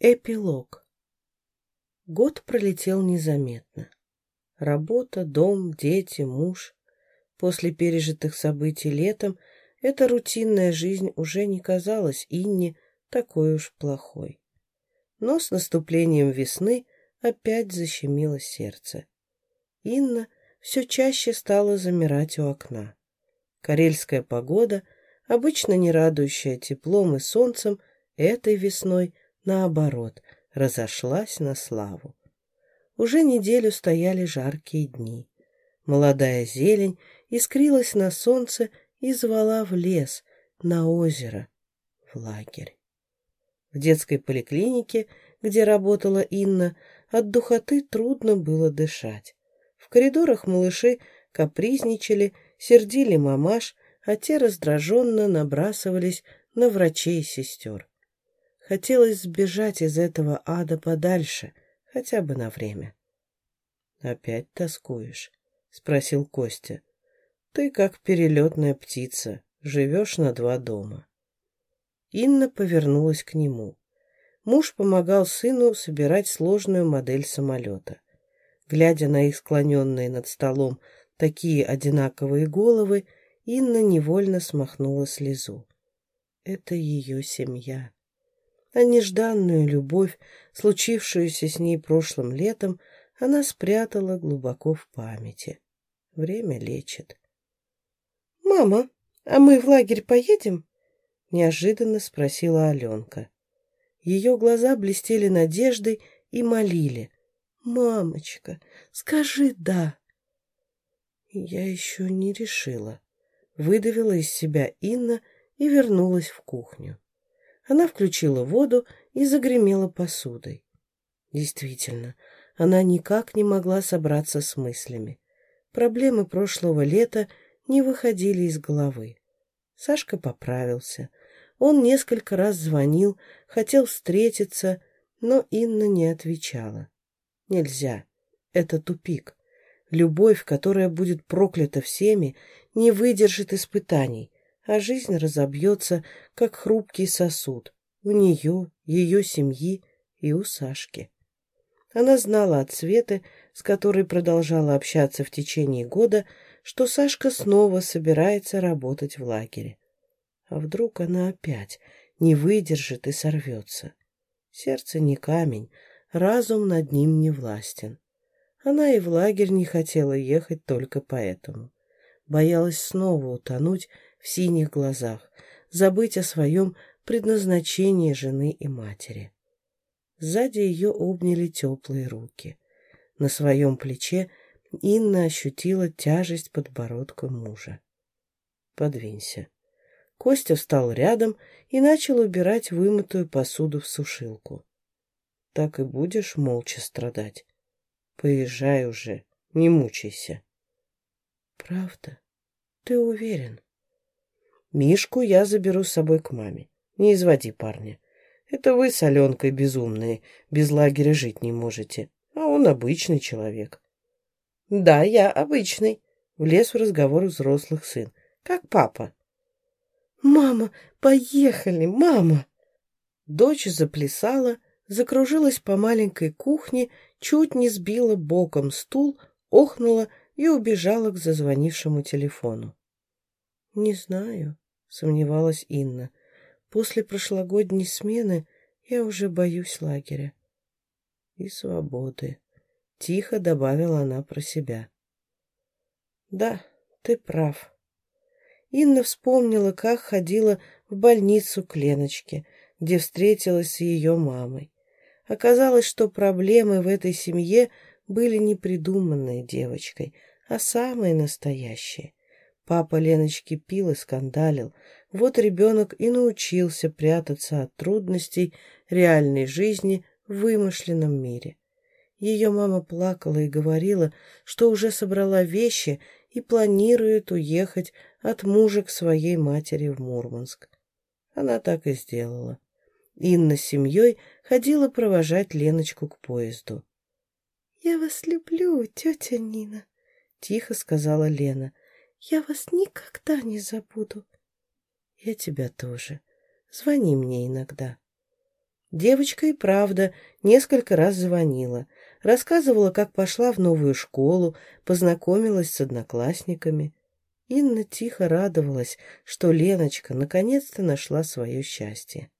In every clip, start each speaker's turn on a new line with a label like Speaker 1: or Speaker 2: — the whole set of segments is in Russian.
Speaker 1: Эпилог. Год пролетел незаметно. Работа, дом, дети, муж. После пережитых событий летом эта рутинная жизнь уже не казалась Инне такой уж плохой. Но с наступлением весны опять защемило сердце. Инна все чаще стала замирать у окна. Карельская погода, обычно не радующая теплом и солнцем, этой весной – наоборот, разошлась на славу. Уже неделю стояли жаркие дни. Молодая зелень искрилась на солнце и звала в лес, на озеро, в лагерь. В детской поликлинике, где работала Инна, от духоты трудно было дышать. В коридорах малыши капризничали, сердили мамаш, а те раздраженно набрасывались на врачей и сестер. Хотелось сбежать из этого ада подальше, хотя бы на время. «Опять тоскуешь?» — спросил Костя. «Ты как перелетная птица, живешь на два дома». Инна повернулась к нему. Муж помогал сыну собирать сложную модель самолета. Глядя на их склоненные над столом такие одинаковые головы, Инна невольно смахнула слезу. Это ее семья а нежданную любовь, случившуюся с ней прошлым летом, она спрятала глубоко в памяти. Время лечит. «Мама, а мы в лагерь поедем?» — неожиданно спросила Аленка. Ее глаза блестели надеждой и молили. «Мамочка, скажи «да». Я еще не решила. Выдавила из себя Инна и вернулась в кухню. Она включила воду и загремела посудой. Действительно, она никак не могла собраться с мыслями. Проблемы прошлого лета не выходили из головы. Сашка поправился. Он несколько раз звонил, хотел встретиться, но Инна не отвечала. Нельзя. Это тупик. Любовь, которая будет проклята всеми, не выдержит испытаний, а жизнь разобьется, как хрупкий сосуд, у нее, ее семьи и у Сашки. Она знала от Светы, с которой продолжала общаться в течение года, что Сашка снова собирается работать в лагере. А вдруг она опять не выдержит и сорвется? Сердце не камень, разум над ним не властен. Она и в лагерь не хотела ехать только поэтому. Боялась снова утонуть в синих глазах, забыть о своем предназначении жены и матери. Сзади ее обняли теплые руки. На своем плече Инна ощутила тяжесть подбородка мужа. «Подвинься». Костя встал рядом и начал убирать вымытую посуду в сушилку. «Так и будешь молча страдать. Поезжай уже, не мучайся». «Правда? Ты уверен?» Мишку я заберу с собой к маме. Не изводи парня. Это вы с Аленкой безумные, без лагеря жить не можете. А он обычный человек. Да, я обычный. Влез в разговор взрослых сын. Как папа. Мама, поехали, мама. Дочь заплясала, закружилась по маленькой кухне, чуть не сбила боком стул, охнула и убежала к зазвонившему телефону. «Не знаю», — сомневалась Инна. «После прошлогодней смены я уже боюсь лагеря». «И свободы», — тихо добавила она про себя. «Да, ты прав». Инна вспомнила, как ходила в больницу к Леночке, где встретилась с ее мамой. Оказалось, что проблемы в этой семье были не придуманные девочкой, а самые настоящие. Папа Леночки пил и скандалил. Вот ребенок и научился прятаться от трудностей реальной жизни в вымышленном мире. Ее мама плакала и говорила, что уже собрала вещи и планирует уехать от мужа к своей матери в Мурманск. Она так и сделала. Инна с семьей ходила провожать Леночку к поезду. «Я вас люблю, тетя Нина», — тихо сказала Лена. Я вас никогда не забуду. Я тебя тоже. Звони мне иногда. Девочка и правда несколько раз звонила, рассказывала, как пошла в новую школу, познакомилась с одноклассниками. Инна тихо радовалась, что Леночка наконец-то нашла свое счастье.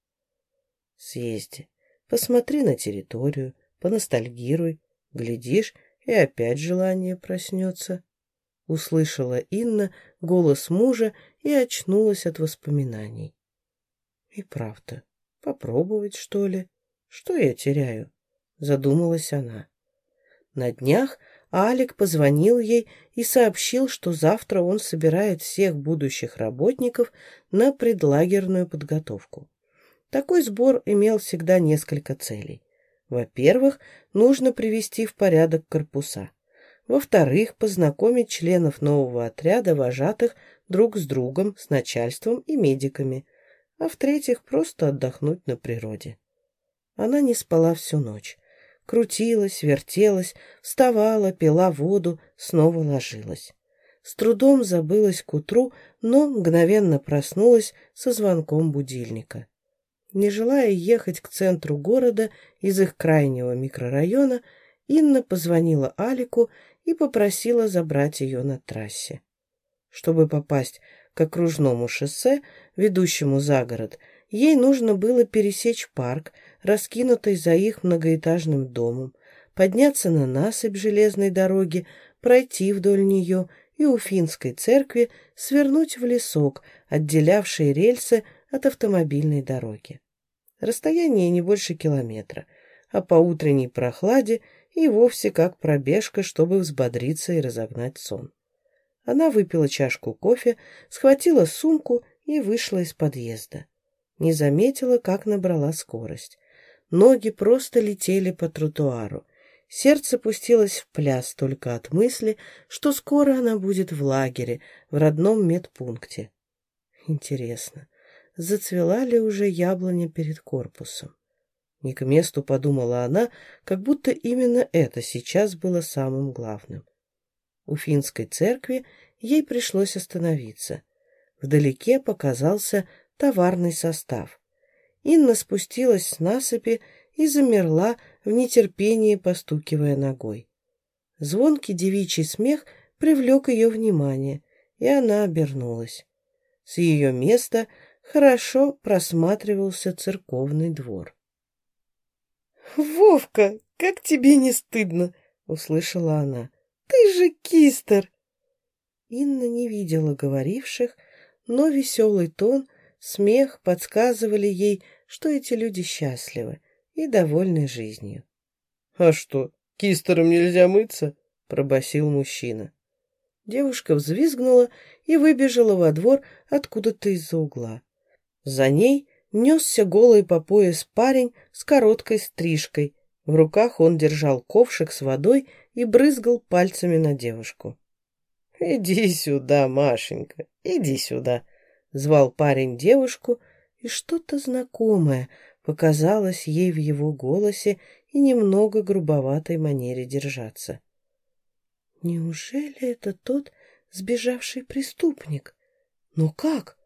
Speaker 1: «Съезди, посмотри на территорию, поностальгируй, глядишь, и опять желание проснется». Услышала Инна голос мужа и очнулась от воспоминаний. «И правда, попробовать, что ли? Что я теряю?» Задумалась она. На днях Алик позвонил ей и сообщил, что завтра он собирает всех будущих работников на предлагерную подготовку. Такой сбор имел всегда несколько целей. Во-первых, нужно привести в порядок корпуса. Во-вторых, познакомить членов нового отряда вожатых друг с другом, с начальством и медиками. А в-третьих, просто отдохнуть на природе. Она не спала всю ночь. Крутилась, вертелась, вставала, пила воду, снова ложилась. С трудом забылась к утру, но мгновенно проснулась со звонком будильника. Не желая ехать к центру города из их крайнего микрорайона, Инна позвонила Алику и попросила забрать ее на трассе. Чтобы попасть к окружному шоссе, ведущему за город, ей нужно было пересечь парк, раскинутой за их многоэтажным домом, подняться на насыпь железной дороги, пройти вдоль нее и у финской церкви свернуть в лесок, отделявший рельсы от автомобильной дороги. Расстояние не больше километра, а по утренней прохладе и вовсе как пробежка, чтобы взбодриться и разогнать сон. Она выпила чашку кофе, схватила сумку и вышла из подъезда. Не заметила, как набрала скорость. Ноги просто летели по тротуару. Сердце пустилось в пляс только от мысли, что скоро она будет в лагере, в родном медпункте. Интересно, зацвела ли уже яблоня перед корпусом? Не к месту подумала она, как будто именно это сейчас было самым главным. У финской церкви ей пришлось остановиться. Вдалеке показался товарный состав. Инна спустилась с насыпи и замерла в нетерпении, постукивая ногой. Звонкий девичий смех привлек ее внимание, и она обернулась. С ее места хорошо просматривался церковный двор. «Вовка, как тебе не стыдно?» — услышала она. «Ты же кистер!» Инна не видела говоривших, но веселый тон, смех подсказывали ей, что эти люди счастливы и довольны жизнью. «А что, кистером нельзя мыться?» — пробасил мужчина. Девушка взвизгнула и выбежала во двор откуда-то из-за угла. За ней несся голый по пояс парень с короткой стрижкой. В руках он держал ковшик с водой и брызгал пальцами на девушку. «Иди сюда, Машенька, иди сюда», — звал парень девушку, и что-то знакомое показалось ей в его голосе и немного грубоватой манере держаться. Неужели это тот сбежавший преступник? Но как?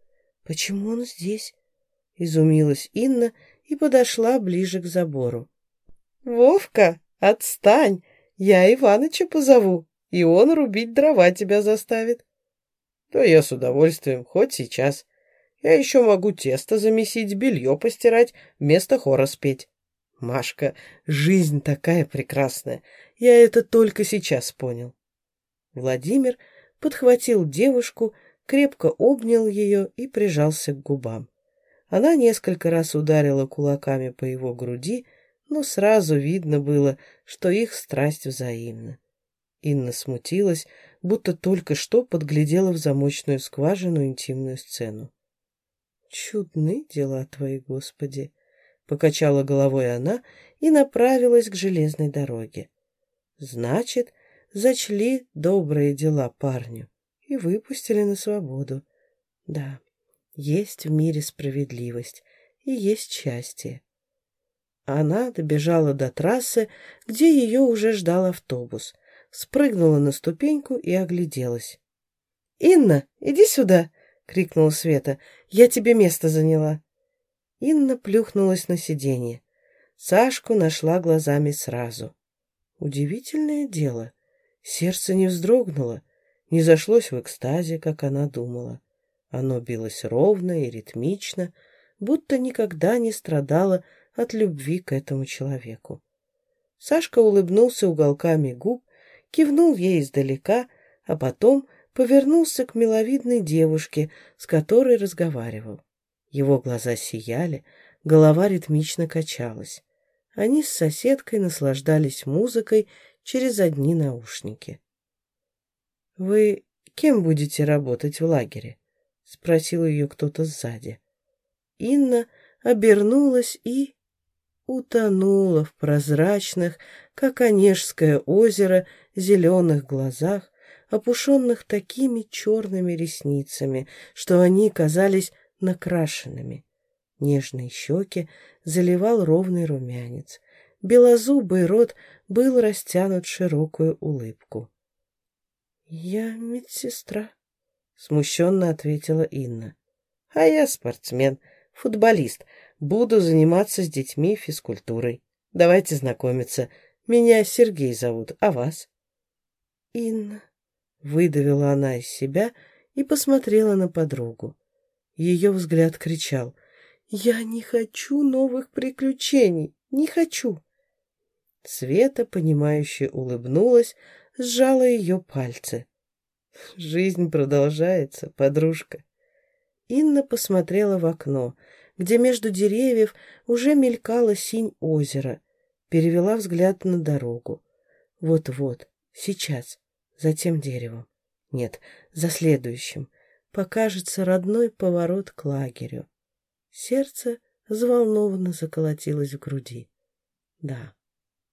Speaker 1: Почему он здесь? Изумилась Инна и подошла ближе к забору. «Вовка, отстань! Я Иваныча позову, и он рубить дрова тебя заставит». «Да я с удовольствием, хоть сейчас. Я еще могу тесто замесить, белье постирать, вместо хора спеть. Машка, жизнь такая прекрасная. Я это только сейчас понял. Владимир подхватил девушку, крепко обнял ее и прижался к губам. Она несколько раз ударила кулаками по его груди, но сразу видно было, что их страсть взаимна. Инна смутилась, будто только что подглядела в замочную скважину интимную сцену. «Чудны дела твои, Господи!» — покачала головой она и направилась к железной дороге. «Значит, зачли добрые дела парню и выпустили на свободу. Да, есть в мире справедливость и есть счастье». Она добежала до трассы, где ее уже ждал автобус, спрыгнула на ступеньку и огляделась. «Инна, иди сюда!» — крикнула Света. «Я тебе место заняла». Инна плюхнулась на сиденье. Сашку нашла глазами сразу. Удивительное дело. Сердце не вздрогнуло, не зашлось в экстазе, как она думала. Оно билось ровно и ритмично, будто никогда не страдало от любви к этому человеку. Сашка улыбнулся уголками губ, кивнул ей издалека, а потом повернулся к миловидной девушке, с которой разговаривал. Его глаза сияли, голова ритмично качалась. Они с соседкой наслаждались музыкой через одни наушники. «Вы кем будете работать в лагере?» — спросил ее кто-то сзади. Инна обернулась и утонула в прозрачных, как Онежское озеро, зеленых глазах, опушенных такими черными ресницами, что они казались накрашенными. Нежные щеки заливал ровный румянец. Белозубый рот был растянут широкую улыбку. «Я медсестра», — смущенно ответила Инна. «А я спортсмен, футболист. Буду заниматься с детьми физкультурой. Давайте знакомиться. Меня Сергей зовут, а вас?» «Инна», — выдавила она из себя и посмотрела на подругу. Ее взгляд кричал. «Я не хочу новых приключений, не хочу!» Света, понимающе улыбнулась, сжала ее пальцы. «Жизнь продолжается, подружка». Инна посмотрела в окно, где между деревьев уже мелькала синь озера, перевела взгляд на дорогу. Вот-вот, сейчас, за тем деревом. Нет, за следующим. Покажется родной поворот к лагерю. Сердце взволнованно заколотилось в груди. Да,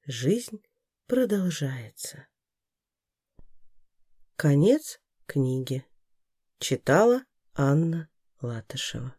Speaker 1: жизнь продолжается. Конец книги. Читала Анна Латышева.